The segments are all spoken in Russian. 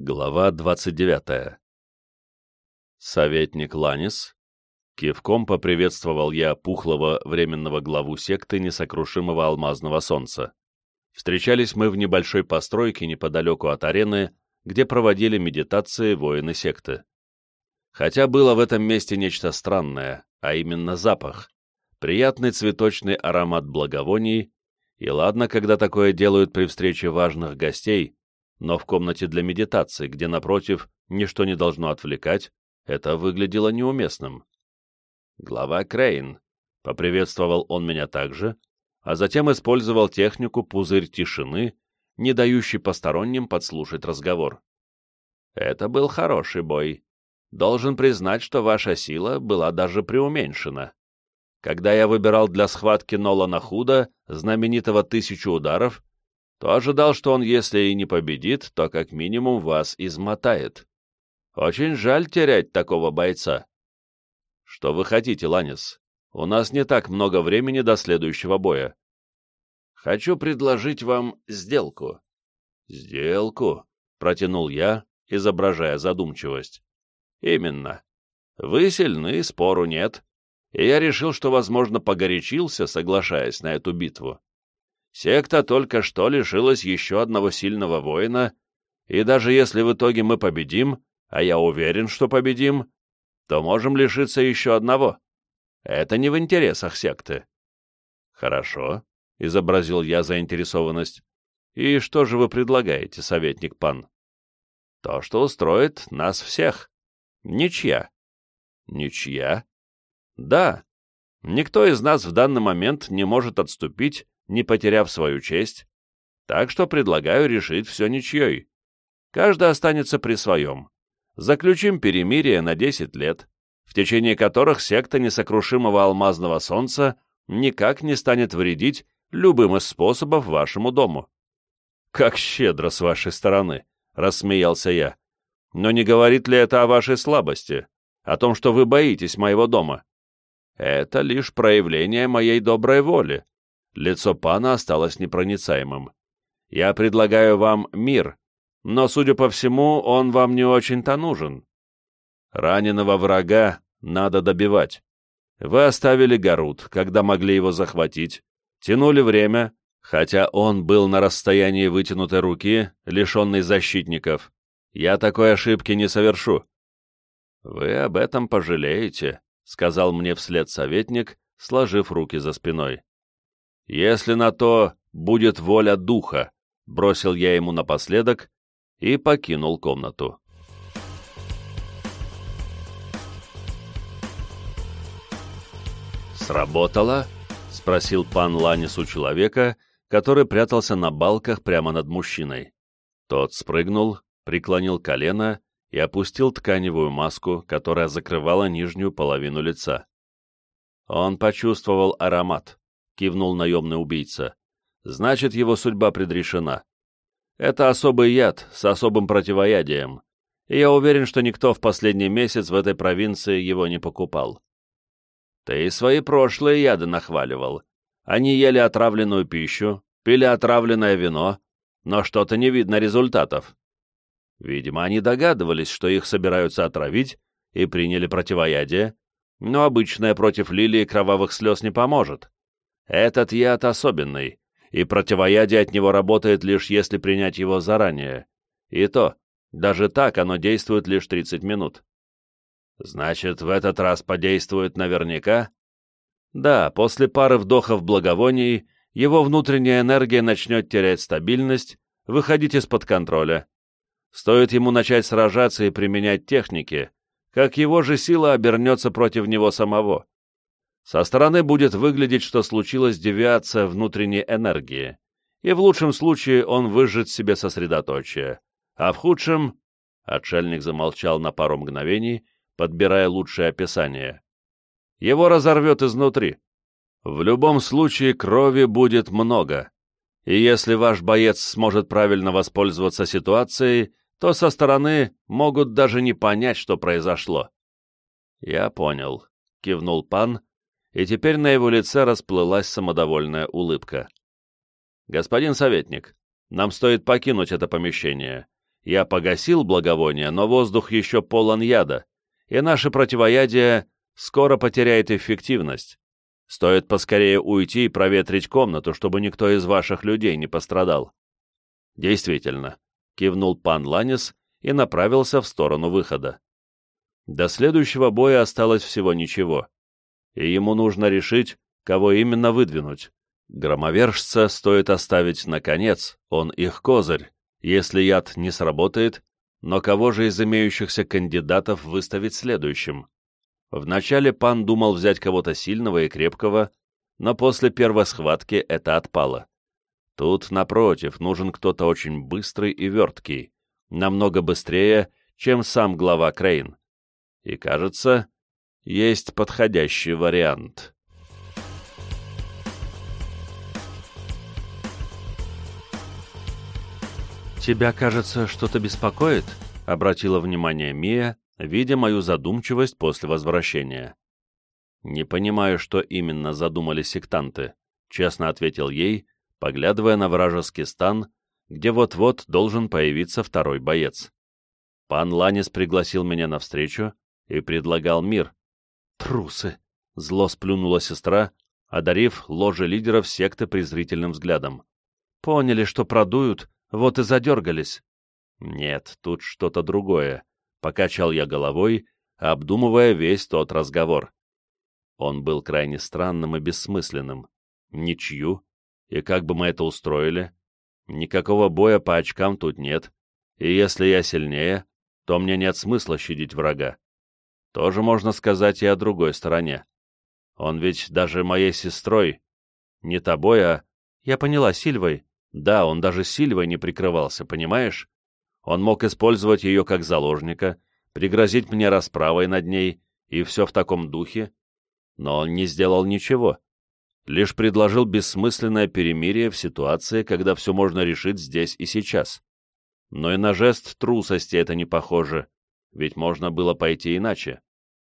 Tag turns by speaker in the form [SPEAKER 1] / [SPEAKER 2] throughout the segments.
[SPEAKER 1] Глава 29. Советник Ланис. Кивком поприветствовал я пухлого временного главу секты несокрушимого алмазного солнца. Встречались мы в небольшой постройке неподалеку от арены, где проводили медитации воины секты. Хотя было в этом месте нечто странное, а именно запах. Приятный цветочный аромат благовоний, и ладно, когда такое делают при встрече важных гостей, но в комнате для медитации, где, напротив, ничто не должно отвлекать, это выглядело неуместным. «Глава Крейн», — поприветствовал он меня также, а затем использовал технику пузырь тишины, не дающий посторонним подслушать разговор. «Это был хороший бой. Должен признать, что ваша сила была даже преуменьшена. Когда я выбирал для схватки Нолана Худа, знаменитого «Тысячу ударов», то ожидал, что он, если и не победит, то как минимум вас измотает. Очень жаль терять такого бойца. Что вы хотите, Ланис? У нас не так много времени до следующего боя. Хочу предложить вам сделку. Сделку? Протянул я, изображая задумчивость. Именно. Вы сильны, спору нет. И я решил, что, возможно, погорячился, соглашаясь на эту битву. Секта только что лишилась еще одного сильного воина, и даже если в итоге мы победим, а я уверен, что победим, то можем лишиться еще одного. Это не в интересах секты. Хорошо, — изобразил я заинтересованность. И что же вы предлагаете, советник пан? То, что устроит нас всех. Ничья. Ничья? Да. Никто из нас в данный момент не может отступить не потеряв свою честь, так что предлагаю решить все ничьей. Каждый останется при своем. Заключим перемирие на 10 лет, в течение которых секта несокрушимого алмазного солнца никак не станет вредить любым из способов вашему дому. «Как щедро с вашей стороны!» — рассмеялся я. «Но не говорит ли это о вашей слабости? О том, что вы боитесь моего дома?» «Это лишь проявление моей доброй воли», Лицо пана осталось непроницаемым. «Я предлагаю вам мир, но, судя по всему, он вам не очень-то нужен. Раненого врага надо добивать. Вы оставили Гарут, когда могли его захватить, тянули время, хотя он был на расстоянии вытянутой руки, лишенный защитников. Я такой ошибки не совершу». «Вы об этом пожалеете», — сказал мне вслед советник, сложив руки за спиной. «Если на то будет воля духа», — бросил я ему напоследок и покинул комнату. «Сработало?» — спросил пан Ланис у человека, который прятался на балках прямо над мужчиной. Тот спрыгнул, преклонил колено и опустил тканевую маску, которая закрывала нижнюю половину лица. Он почувствовал аромат кивнул наемный убийца. Значит, его судьба предрешена. Это особый яд с особым противоядием, и я уверен, что никто в последний месяц в этой провинции его не покупал. Ты и свои прошлые яды нахваливал. Они ели отравленную пищу, пили отравленное вино, но что-то не видно результатов. Видимо, они догадывались, что их собираются отравить, и приняли противоядие, но обычное против лилии кровавых слез не поможет. Этот яд особенный, и противоядие от него работает лишь если принять его заранее. И то, даже так оно действует лишь 30 минут. Значит, в этот раз подействует наверняка? Да, после пары вдохов благовоний его внутренняя энергия начнет терять стабильность, выходить из-под контроля. Стоит ему начать сражаться и применять техники, как его же сила обернется против него самого. Со стороны будет выглядеть, что случилась девиация внутренней энергии, и в лучшем случае он выжжет себе сосредоточие, а в худшем... Отшельник замолчал на пару мгновений, подбирая лучшее описание. Его разорвет изнутри. В любом случае крови будет много, и если ваш боец сможет правильно воспользоваться ситуацией, то со стороны могут даже не понять, что произошло. «Я понял», — кивнул пан, и теперь на его лице расплылась самодовольная улыбка. «Господин советник, нам стоит покинуть это помещение. Я погасил благовоние, но воздух еще полон яда, и наше противоядие скоро потеряет эффективность. Стоит поскорее уйти и проветрить комнату, чтобы никто из ваших людей не пострадал. Действительно, кивнул пан Ланис и направился в сторону выхода. До следующего боя осталось всего ничего, и ему нужно решить, кого именно выдвинуть. Громовержца стоит оставить наконец, он их козырь, если яд не сработает, но кого же из имеющихся кандидатов выставить следующим? Вначале пан думал взять кого-то сильного и крепкого, но после первой схватки это отпало. Тут, напротив, нужен кто-то очень быстрый и верткий, намного быстрее, чем сам глава Крейн. И, кажется, есть подходящий вариант.
[SPEAKER 2] «Тебя, кажется, что-то беспокоит?» — обратила внимание Мия, видя мою задумчивость после возвращения.
[SPEAKER 1] «Не понимаю, что именно задумали сектанты», — честно ответил ей, поглядывая на вражеский стан, где вот-вот должен появиться второй боец. Пан Ланис пригласил меня навстречу и предлагал мир.
[SPEAKER 2] «Трусы!»
[SPEAKER 1] — зло сплюнула сестра, одарив ложе лидеров секты презрительным взглядом.
[SPEAKER 2] «Поняли, что продуют, вот и задергались».
[SPEAKER 1] «Нет, тут что-то другое», — покачал я головой, обдумывая весь тот разговор. Он был крайне странным и бессмысленным. Ничью. И как бы мы это устроили? Никакого боя по очкам тут нет. И если я сильнее, то мне нет смысла щадить врага. Тоже можно сказать и о другой стороне. Он ведь даже моей сестрой, не тобой, а...
[SPEAKER 2] Я поняла, Сильвой.
[SPEAKER 1] Да, он даже Сильвой не прикрывался, понимаешь? Он мог использовать ее как заложника, пригрозить мне расправой над ней, и все в таком духе. Но он не сделал ничего. Лишь предложил бессмысленное перемирие в ситуации, когда все можно решить здесь и сейчас. Но и на жест трусости это не похоже, ведь можно было пойти иначе.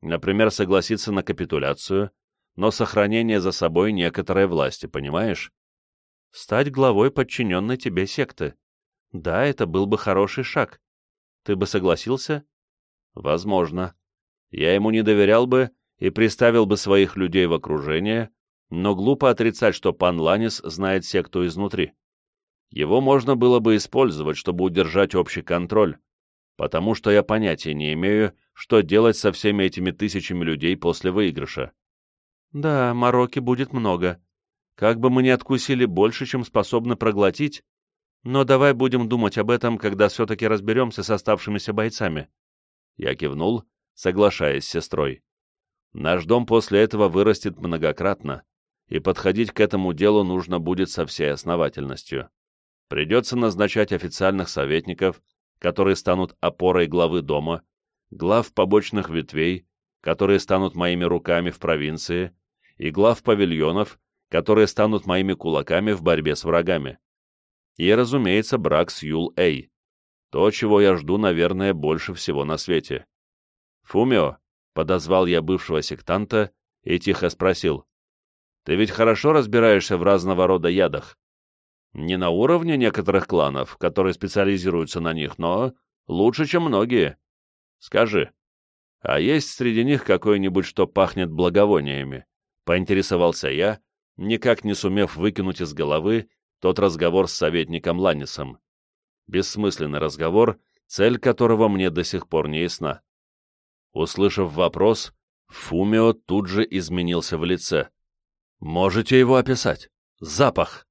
[SPEAKER 1] Например, согласиться на капитуляцию, но сохранение за собой некоторой власти, понимаешь?
[SPEAKER 2] Стать главой подчиненной тебе секты. Да, это был бы хороший шаг. Ты бы согласился?
[SPEAKER 1] Возможно. Я ему не доверял бы и приставил бы своих людей в окружение, но глупо отрицать, что пан Ланис знает секту изнутри. Его можно было бы использовать, чтобы удержать общий контроль, потому что я понятия не имею, что делать со всеми этими тысячами людей после выигрыша.
[SPEAKER 2] Да, мороки будет много. Как бы мы ни откусили больше, чем способны проглотить, но давай будем думать об этом, когда все-таки разберемся с оставшимися бойцами.
[SPEAKER 1] Я кивнул, соглашаясь с сестрой. Наш дом после этого вырастет многократно, и подходить к этому делу нужно будет со всей основательностью. Придется назначать официальных советников, которые станут опорой главы дома, глав побочных ветвей, которые станут моими руками в провинции, и глав павильонов, которые станут моими кулаками в борьбе с врагами. И, разумеется, брак с Юл Эй. То, чего я жду, наверное, больше всего на свете. «Фумио», — подозвал я бывшего сектанта и тихо спросил, «Ты ведь хорошо разбираешься в разного рода ядах?» «Не на уровне некоторых кланов, которые специализируются на них, но лучше, чем многие. Скажи, а есть среди них какой-нибудь, что пахнет благовониями?» — поинтересовался я, никак не сумев выкинуть из головы тот разговор с советником Ланнисом. Бессмысленный разговор, цель которого мне до сих пор не ясна. Услышав вопрос, Фумио тут же изменился в лице. «Можете его описать? Запах!»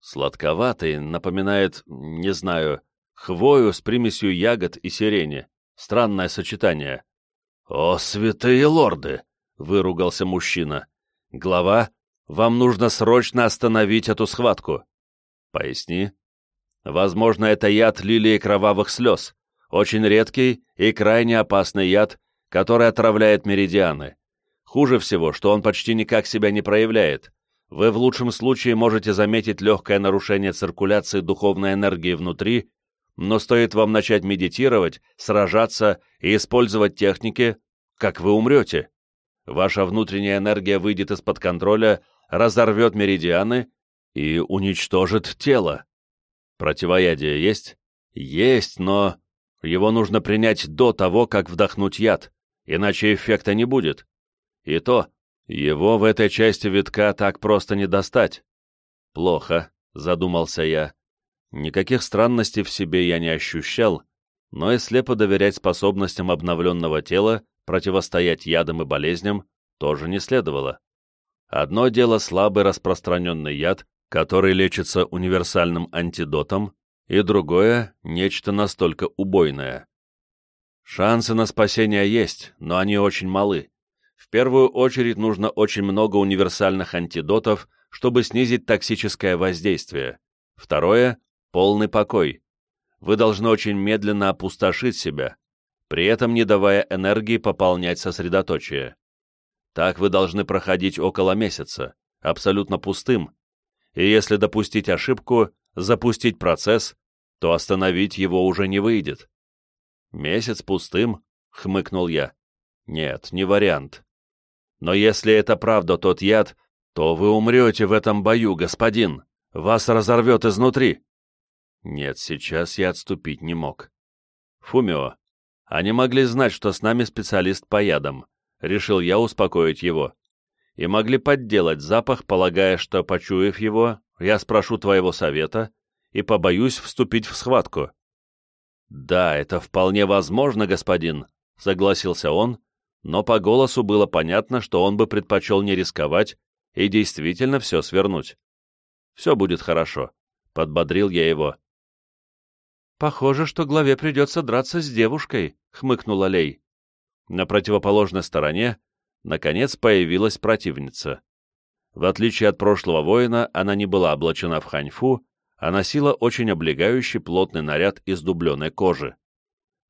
[SPEAKER 1] Сладковатый, напоминает, не знаю, хвою с примесью ягод и сирени. Странное сочетание. «О, святые лорды!» — выругался мужчина. «Глава, вам нужно срочно остановить эту схватку. Поясни. Возможно, это яд лилии кровавых слез. Очень редкий и крайне опасный яд, который отравляет меридианы. Хуже всего, что он почти никак себя не проявляет. Вы в лучшем случае можете заметить легкое нарушение циркуляции духовной энергии внутри, но стоит вам начать медитировать, сражаться и использовать техники, как вы умрете. Ваша внутренняя энергия выйдет из-под контроля разорвет меридианы и уничтожит тело. Противоядие есть? Есть, но... Его нужно принять до того, как вдохнуть яд, иначе эффекта не будет. И то, его в этой части витка так просто не достать. Плохо, задумался я. Никаких странностей в себе я не ощущал, но и слепо доверять способностям обновленного тела противостоять ядам и болезням тоже не следовало. Одно дело слабый распространенный яд, который лечится универсальным антидотом, и другое — нечто настолько убойное. Шансы на спасение есть, но они очень малы. В первую очередь нужно очень много универсальных антидотов, чтобы снизить токсическое воздействие. Второе — полный покой. Вы должны очень медленно опустошить себя, при этом не давая энергии пополнять сосредоточие. Так вы должны проходить около месяца, абсолютно пустым, и если допустить ошибку, запустить процесс, то остановить его уже не выйдет. Месяц пустым, хмыкнул я. Нет, не вариант. Но если это правда тот яд, то вы умрете в этом бою, господин. Вас разорвет изнутри. Нет, сейчас я отступить не мог. Фумио, они могли знать, что с нами специалист по ядам. Решил я успокоить его. И могли подделать запах, полагая, что, почуяв его, я спрошу твоего совета и побоюсь вступить в схватку. «Да, это вполне возможно, господин», — согласился он, но по голосу было понятно, что он бы предпочел не рисковать и действительно все свернуть. «Все будет хорошо», — подбодрил я его.
[SPEAKER 2] «Похоже, что главе придется драться с девушкой», — хмыкнула Лей.
[SPEAKER 1] На противоположной стороне, наконец, появилась противница. В отличие от прошлого воина, она не была облачена в ханьфу, а носила очень облегающий плотный наряд из дубленой кожи.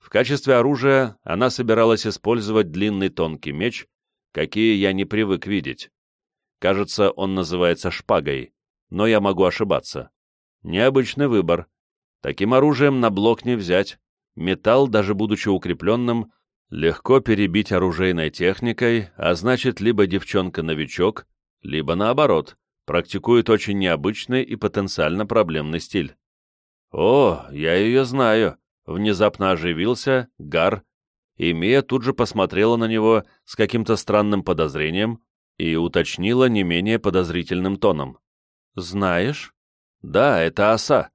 [SPEAKER 1] В качестве оружия она собиралась использовать длинный тонкий меч, какие я не привык видеть. Кажется, он называется шпагой, но я могу ошибаться. Необычный выбор, Таким оружием на блок не взять. Металл, даже будучи укрепленным, легко перебить оружейной техникой, а значит, либо девчонка-новичок, либо наоборот, практикует очень необычный и потенциально проблемный стиль. «О, я ее знаю!» — внезапно оживился Гар, и Мия тут же посмотрела на него с каким-то странным подозрением и уточнила не менее подозрительным тоном. «Знаешь?» «Да, это оса.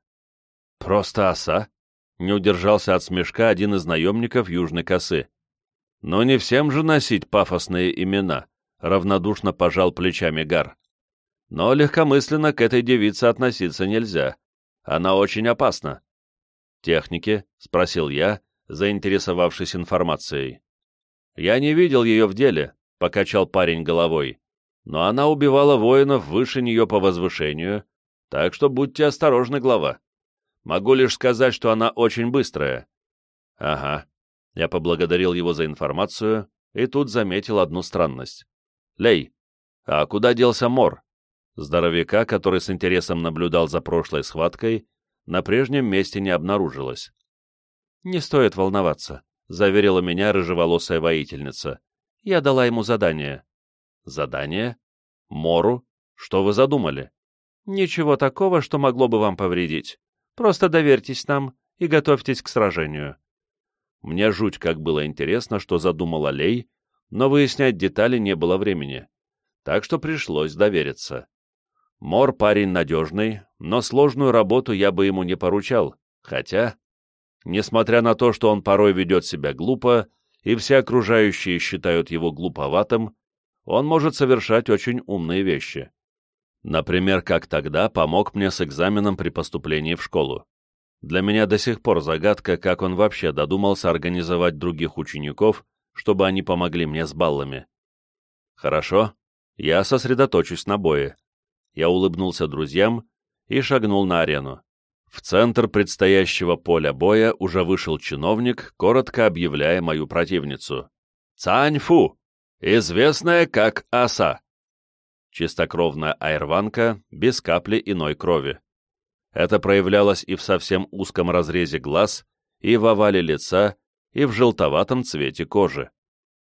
[SPEAKER 1] «Просто оса?» — не удержался от смешка один из наемников Южной косы. «Но не всем же носить пафосные имена», — равнодушно пожал плечами Гар. «Но легкомысленно к этой девице относиться нельзя. Она очень опасна». «Техники?» — спросил я, заинтересовавшись информацией. «Я не видел ее в деле», — покачал парень головой. «Но она убивала воинов выше нее по возвышению, так что будьте осторожны, глава». Могу лишь сказать, что она очень быстрая». «Ага». Я поблагодарил его за информацию и тут заметил одну странность. «Лей, а куда делся Мор?» Здоровяка, который с интересом наблюдал за прошлой схваткой, на прежнем месте не обнаружилось.
[SPEAKER 2] «Не стоит волноваться», — заверила меня рыжеволосая воительница. «Я дала ему задание».
[SPEAKER 1] «Задание? Мору? Что вы задумали?»
[SPEAKER 2] «Ничего такого, что могло бы вам повредить. Просто доверьтесь нам и готовьтесь к сражению».
[SPEAKER 1] Мне жуть как было интересно, что задумал Лей, но выяснять детали не было времени, так что пришлось довериться. Мор парень надежный, но сложную работу я бы ему не поручал, хотя, несмотря на то, что он порой ведет себя глупо, и все окружающие считают его глуповатым, он может совершать очень умные вещи. Например, как тогда помог мне с экзаменом при поступлении в школу. Для меня до сих пор загадка, как он вообще додумался организовать других учеников, чтобы они помогли мне с баллами. Хорошо, я сосредоточусь на бое. Я улыбнулся друзьям и шагнул на арену. В центр предстоящего поля боя уже вышел чиновник, коротко объявляя мою противницу. Цань-фу, известная как Аса чистокровная айрванка, без капли иной крови. Это проявлялось и в совсем узком разрезе глаз, и в овале лица, и в желтоватом цвете кожи.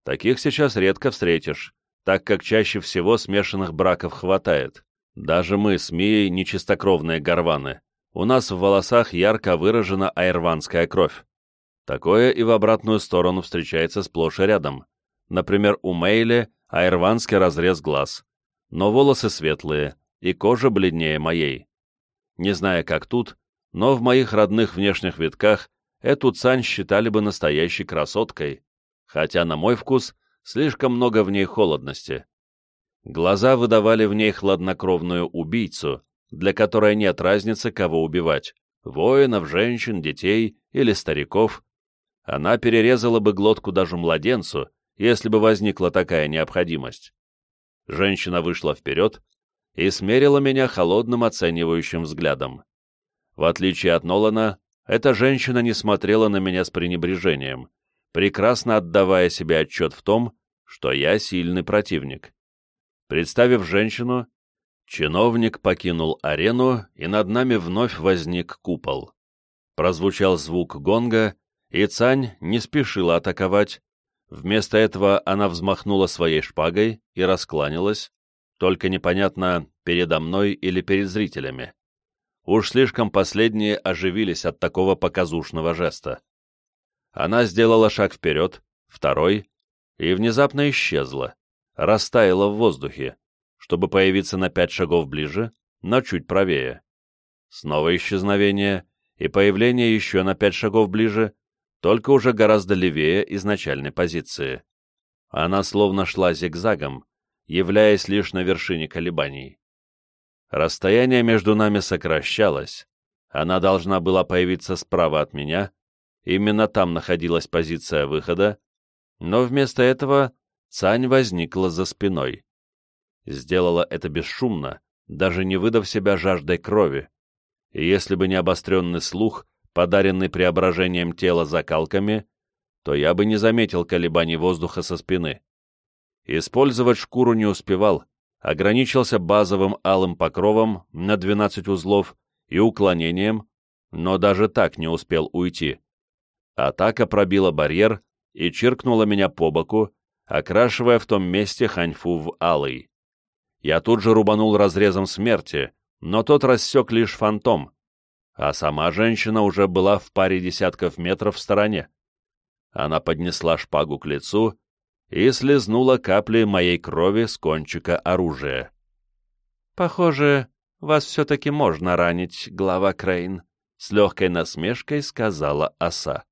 [SPEAKER 1] Таких сейчас редко встретишь, так как чаще всего смешанных браков хватает. Даже мы с Мией нечистокровные горваны. У нас в волосах ярко выражена айрванская кровь. Такое и в обратную сторону встречается сплошь и рядом. Например, у Мейли айрванский разрез глаз, но волосы светлые, и кожа бледнее моей. Не зная, как тут, но в моих родных внешних витках эту цань считали бы настоящей красоткой, хотя, на мой вкус, слишком много в ней холодности. Глаза выдавали в ней хладнокровную убийцу, для которой нет разницы, кого убивать — воинов, женщин, детей или стариков. Она перерезала бы глотку даже младенцу, если бы возникла такая необходимость. Женщина вышла вперед и смерила меня холодным оценивающим взглядом. В отличие от Нолана, эта женщина не смотрела на меня с пренебрежением, прекрасно отдавая себе отчет в том, что я сильный противник. Представив женщину, чиновник покинул арену, и над нами вновь возник купол. Прозвучал звук гонга, и Цань не спешила атаковать, Вместо этого она взмахнула своей шпагой и раскланялась, только непонятно, передо мной или перед зрителями. Уж слишком последние оживились от такого показушного жеста. Она сделала шаг вперед, второй, и внезапно исчезла, растаяла в воздухе, чтобы появиться на пять шагов ближе, но чуть правее. Снова исчезновение и появление еще на пять шагов ближе, только уже гораздо левее изначальной позиции. Она словно шла зигзагом, являясь лишь на вершине колебаний. Расстояние между нами сокращалось, она должна была появиться справа от меня, именно там находилась позиция выхода, но вместо этого Цань возникла за спиной. Сделала это бесшумно, даже не выдав себя жаждой крови, и если бы не обостренный слух, подаренный преображением тела закалками, то я бы не заметил колебаний воздуха со спины. Использовать шкуру не успевал, ограничился базовым алым покровом на 12 узлов и уклонением, но даже так не успел уйти. Атака пробила барьер и чиркнула меня по боку, окрашивая в том месте ханьфу в алый. Я тут же рубанул разрезом смерти, но тот рассек лишь фантом, а сама женщина уже была в паре десятков метров в стороне. Она поднесла шпагу к лицу и слезнула капли моей крови с кончика оружия. «Похоже, вас все-таки можно ранить, глава Крейн», — с легкой насмешкой сказала оса.